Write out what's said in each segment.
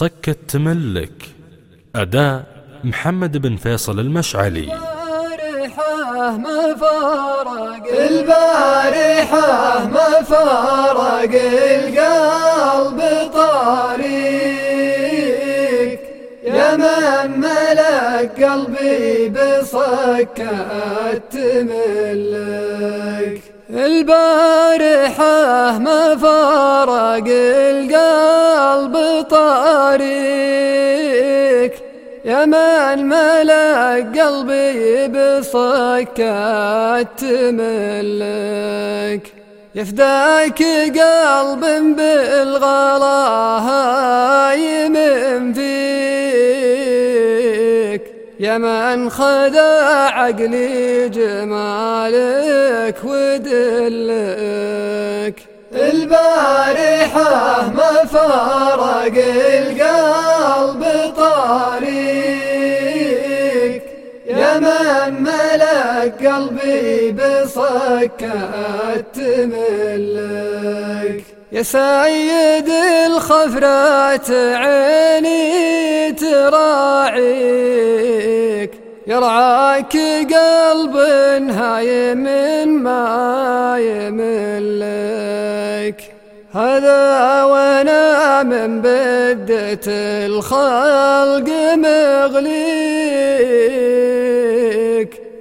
صكت تملك. أداء محمد بن فيصل المشعلي. البارحة ما فارق البارحة ما فارق القلب طريق يا من ملك قلبي بصكات تملك. البارحة ما فارق القلب طريق يا من ملك قلبي بصكات تملك يفداك قلب بالغلا يا من خدع عقلي جمالك ودلك. البارحة ما فارق القلب طريق يا من ملك قلبي بصكات تملك يا سيد الخفرات عيني تراعيك. يرعاك قلب هاي من ما يملك هذا وأنا من بدة الخلق مغليك.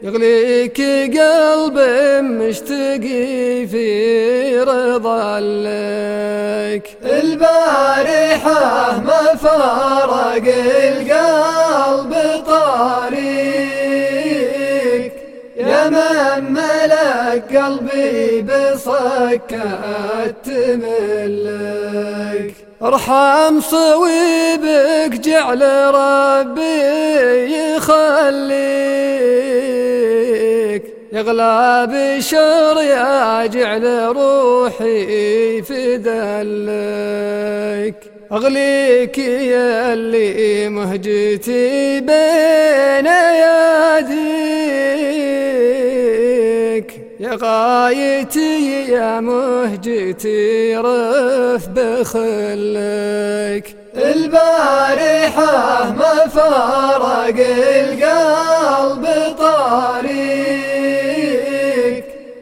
يغليك قلب مشتقي في رضا لك. البارحة ما فارق القلب قلبي بصكات تملك ارحم صويبك جعل ربي يخليك. يغلى بشر يا جعل روحي فدلك أغليك يا اللي مهجتي بين يديك يا غايتي يا مهجتي رف بخلك. البارحة ما فارق القلب طريق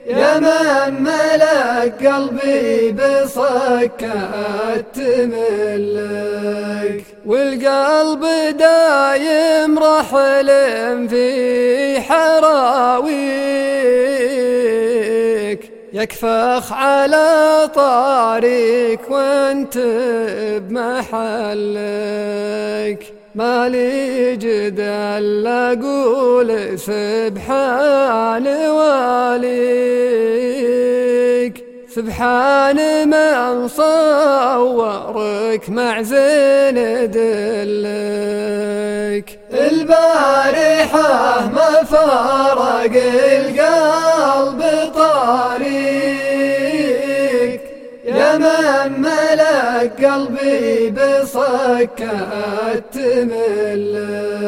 يا من ملك قلبي بصكات تملك. والقلب دايم رحل في حراويك. يكفخ على طاريك وانت بمحلك. ما لي جدال أقول سبحان واليك. سبحان من صورك مع زين دلك. البارحة ما فارق قلبي بصكات تملك.